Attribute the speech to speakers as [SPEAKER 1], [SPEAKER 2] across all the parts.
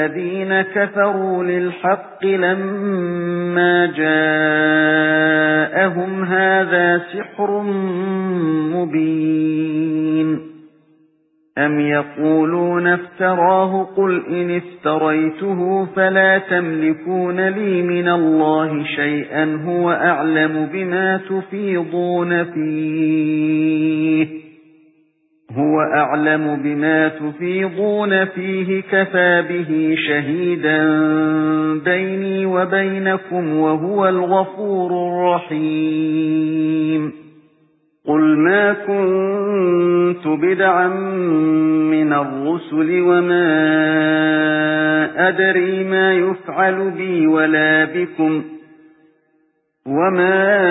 [SPEAKER 1] الَّذِينَ كَفَرُوا لِلْحَقِّ لَمَّا جَاءَهُمْ هَذَا سِحْرٌ مُبِينٌ. أَمْ يَقُولُونَ افْتَرَاهُ قُلْ إِنِ افْتَرَيْتُهُ فَلَا تَمْلِكُونَ لِي مِنَ اللَّهِ شَيْئًا هُوَ أَعْلَمُ بِمَا تُفِيضُونَ فِيهِ. هُوَ أَعْلَمُ بِمَا تُفِيضُونَ فِيهِ كَفَى بِهِ شَهِيدًا بَيْنِي وَبَيْنَكُمْ وَهُوَ الْغَفُورُ الرَّحِيمُ. قُلْ مَا كُنتُ بِدْعًا مِنَ الرُّسُلِ وَمَا أَدْرِي مَا يُفْعَلُ بِي وَلَا بِكُمْ وَمَا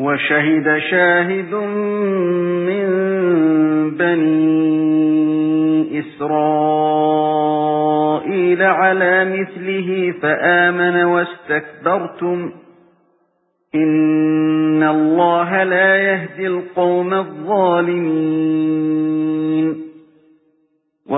[SPEAKER 1] وَشَهِدَ شَاهِدٌ مِنْ بَنِي إِسْرَائِيلَ عَلَى مِثْلِهِ فَآمَنَ وَاسْتَكْبَرْتُمْ. إِنَّ اللَّهَ لَا يَهْدِي الْقَوْمَ الظَّالِمِينَ.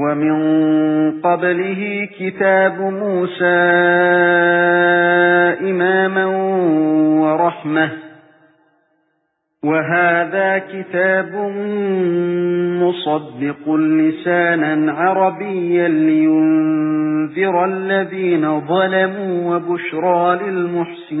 [SPEAKER 1] وَمِن قَبْلِهِ كِتَابُ مُوسَى إِمَامًا وَرَحْمَةً. وَهَذَا كِتَابٌ مُصَدِّقٌ لِسَانًا عَرَبِيًّا لِيُنذِرَ الَّذِينَ ظَلَمُوا وَبُشْرَى لِلْمُحْسِنِينَ.